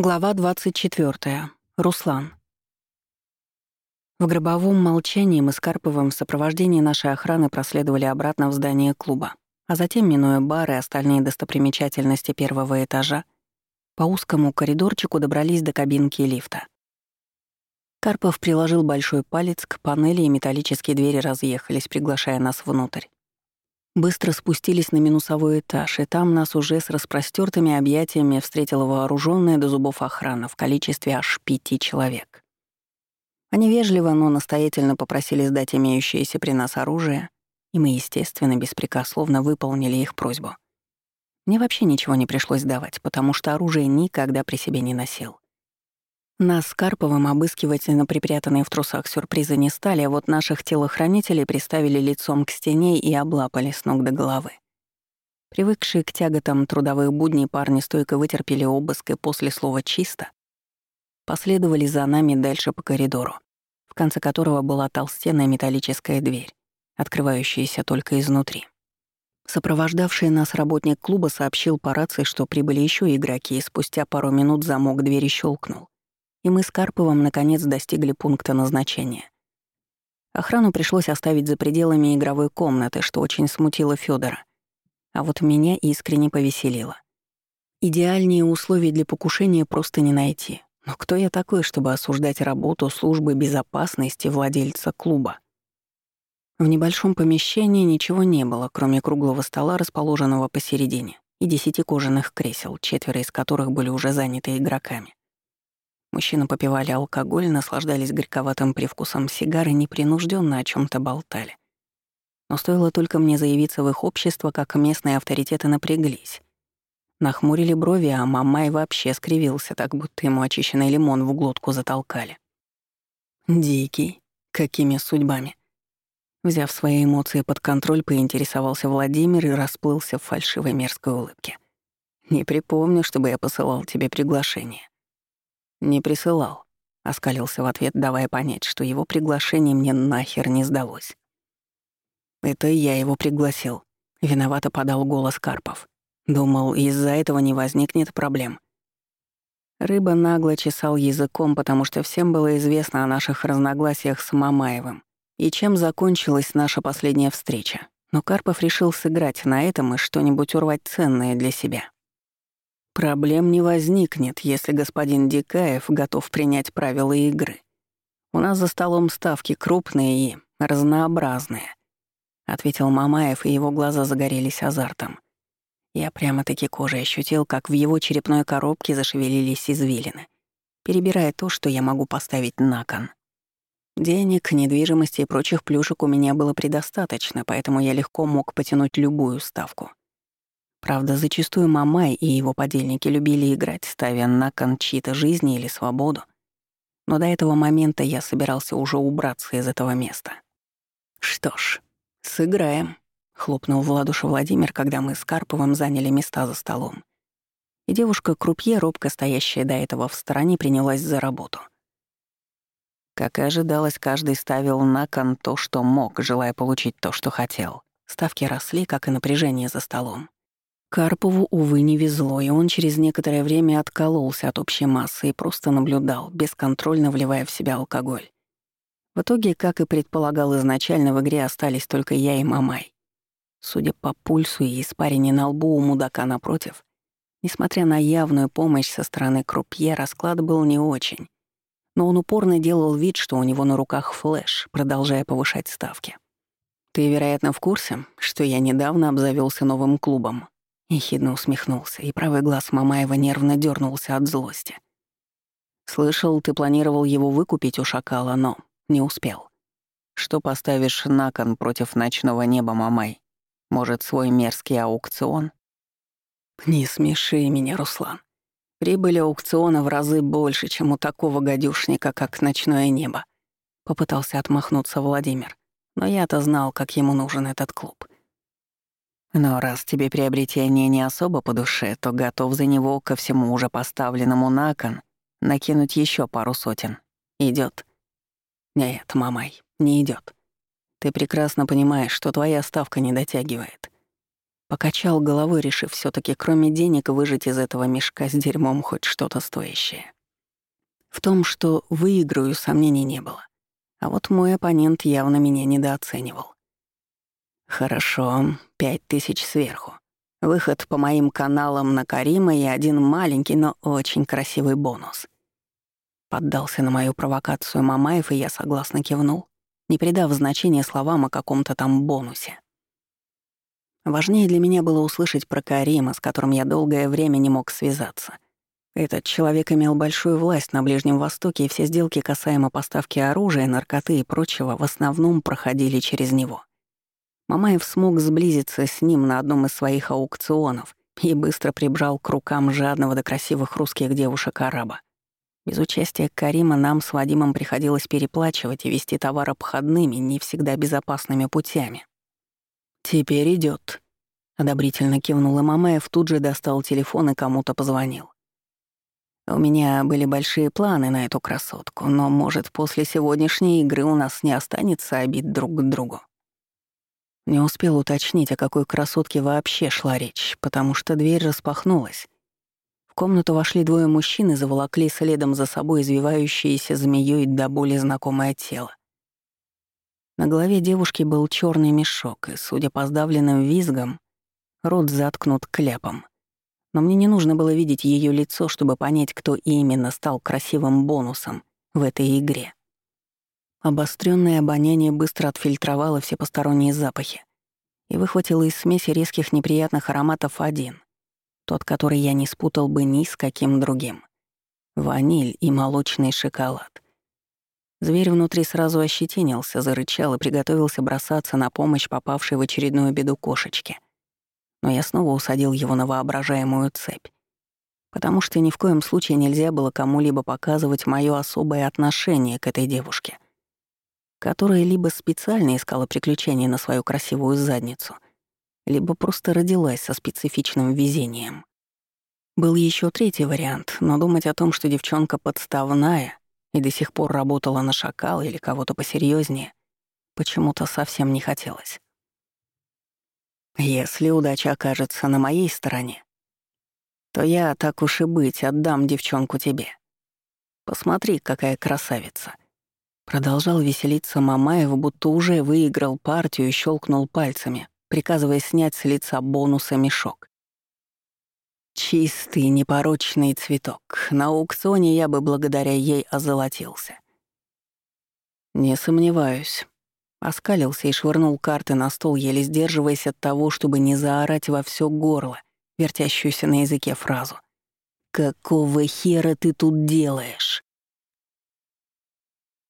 Глава 24. Руслан. В гробовом молчании мы с Карповым в сопровождении нашей охраны проследовали обратно в здание клуба, а затем, минуя бары и остальные достопримечательности первого этажа, по узкому коридорчику добрались до кабинки лифта. Карпов приложил большой палец к панели, и металлические двери разъехались, приглашая нас внутрь. Быстро спустились на минусовой этаж, и там нас уже с распростертыми объятиями встретила вооруженная до зубов охрана в количестве аж пяти человек. Они вежливо, но настоятельно попросили сдать имеющееся при нас оружие, и мы, естественно, беспрекословно выполнили их просьбу. Мне вообще ничего не пришлось давать, потому что оружие никогда при себе не носил. Нас с Карповым обыскивать на припрятанные в трусах сюрпризы не стали, а вот наших телохранителей приставили лицом к стене и облапали с ног до головы. Привыкшие к тяготам трудовых будней парни стойко вытерпели обыск и после слова «чисто» последовали за нами дальше по коридору, в конце которого была толстенная металлическая дверь, открывающаяся только изнутри. Сопровождавший нас работник клуба сообщил по рации, что прибыли еще игроки, и спустя пару минут замок двери щелкнул и мы с Карповым наконец достигли пункта назначения. Охрану пришлось оставить за пределами игровой комнаты, что очень смутило Федора, а вот меня искренне повеселило. Идеальнее условий для покушения просто не найти. Но кто я такой, чтобы осуждать работу службы безопасности владельца клуба? В небольшом помещении ничего не было, кроме круглого стола, расположенного посередине, и десяти кожаных кресел, четверо из которых были уже заняты игроками. Мужчины попивали алкоголь, наслаждались горьковатым привкусом сигары, непринужденно о чем то болтали. Но стоило только мне заявиться в их общество, как местные авторитеты напряглись. Нахмурили брови, а Мамай вообще скривился, так будто ему очищенный лимон в глотку затолкали. «Дикий. Какими судьбами?» Взяв свои эмоции под контроль, поинтересовался Владимир и расплылся в фальшивой мерзкой улыбке. «Не припомню, чтобы я посылал тебе приглашение. «Не присылал», — оскалился в ответ, давая понять, что его приглашение мне нахер не сдалось. «Это я его пригласил», — виновато подал голос Карпов. Думал, из-за этого не возникнет проблем. Рыба нагло чесал языком, потому что всем было известно о наших разногласиях с Мамаевым и чем закончилась наша последняя встреча. Но Карпов решил сыграть на этом и что-нибудь урвать ценное для себя. Проблем не возникнет, если господин Дикаев готов принять правила игры. У нас за столом ставки крупные и разнообразные, ответил Мамаев, и его глаза загорелись азартом. Я прямо-таки кожей ощутил, как в его черепной коробке зашевелились извилины, перебирая то, что я могу поставить на кон. Денег, недвижимости и прочих плюшек у меня было предостаточно, поэтому я легко мог потянуть любую ставку. Правда, зачастую Мамай и его подельники любили играть, ставя на кон чьи-то жизни или свободу. Но до этого момента я собирался уже убраться из этого места. «Что ж, сыграем», — хлопнул в ладоши Владимир, когда мы с Карповым заняли места за столом. И девушка-крупье, робко стоящая до этого в стороне, принялась за работу. Как и ожидалось, каждый ставил на кон то, что мог, желая получить то, что хотел. Ставки росли, как и напряжение за столом. Карпову, увы, не везло, и он через некоторое время откололся от общей массы и просто наблюдал, бесконтрольно вливая в себя алкоголь. В итоге, как и предполагал изначально, в игре остались только я и Мамай. Судя по пульсу и испарине на лбу у мудака напротив, несмотря на явную помощь со стороны крупье, расклад был не очень. Но он упорно делал вид, что у него на руках флеш, продолжая повышать ставки. «Ты, вероятно, в курсе, что я недавно обзавелся новым клубом?» Ехидно усмехнулся, и правый глаз Мамаева нервно дернулся от злости. «Слышал, ты планировал его выкупить у шакала, но не успел. Что поставишь на кон против ночного неба, Мамай? Может, свой мерзкий аукцион?» «Не смеши меня, Руслан. Прибыль аукциона в разы больше, чем у такого гадюшника, как ночное небо», — попытался отмахнуться Владимир. Но я-то знал, как ему нужен этот клуб. Но раз тебе приобретение не особо по душе, то готов за него ко всему уже поставленному на кон накинуть еще пару сотен. Идет? Нет, мамай, не идет. Ты прекрасно понимаешь, что твоя ставка не дотягивает. Покачал головой, решив все таки кроме денег выжать из этого мешка с дерьмом хоть что-то стоящее. В том, что выиграю, сомнений не было. А вот мой оппонент явно меня недооценивал. Хорошо, пять тысяч сверху. Выход по моим каналам на Карима и один маленький, но очень красивый бонус. Поддался на мою провокацию Мамаев, и я согласно кивнул, не придав значения словам о каком-то там бонусе. Важнее для меня было услышать про Карима, с которым я долгое время не мог связаться. Этот человек имел большую власть на Ближнем Востоке, и все сделки касаемо поставки оружия, наркоты и прочего в основном проходили через него. Мамаев смог сблизиться с ним на одном из своих аукционов и быстро прибрал к рукам жадного до красивых русских девушек-араба. Без участия Карима нам с Вадимом приходилось переплачивать и вести товар обходными, не всегда безопасными путями. «Теперь идет. одобрительно кивнула Мамаев, тут же достал телефон и кому-то позвонил. У меня были большие планы на эту красотку, но, может, после сегодняшней игры у нас не останется обид друг к другу. Не успел уточнить, о какой красотке вообще шла речь, потому что дверь распахнулась. В комнату вошли двое мужчин и заволокли следом за собой извивающееся змеей до боли знакомое тело. На голове девушки был черный мешок, и, судя по сдавленным визгам, рот заткнут кляпом. Но мне не нужно было видеть ее лицо, чтобы понять, кто именно стал красивым бонусом в этой игре. Обострённое обоняние быстро отфильтровало все посторонние запахи и выхватило из смеси резких неприятных ароматов один, тот, который я не спутал бы ни с каким другим. Ваниль и молочный шоколад. Зверь внутри сразу ощетинился, зарычал и приготовился бросаться на помощь попавшей в очередную беду кошечке. Но я снова усадил его на воображаемую цепь, потому что ни в коем случае нельзя было кому-либо показывать моё особое отношение к этой девушке — которая либо специально искала приключения на свою красивую задницу, либо просто родилась со специфичным везением. Был еще третий вариант, но думать о том, что девчонка подставная и до сих пор работала на шакал или кого-то посерьезнее, почему-то совсем не хотелось. Если удача окажется на моей стороне, то я, так уж и быть, отдам девчонку тебе. Посмотри, какая красавица — Продолжал веселиться Мамаев, будто уже выиграл партию и щелкнул пальцами, приказывая снять с лица бонуса мешок. Чистый, непорочный цветок. На аукционе я бы благодаря ей озолотился. Не сомневаюсь. Оскалился и швырнул карты на стол, еле сдерживаясь от того, чтобы не заорать во все горло, вертящуюся на языке фразу. «Какого хера ты тут делаешь?»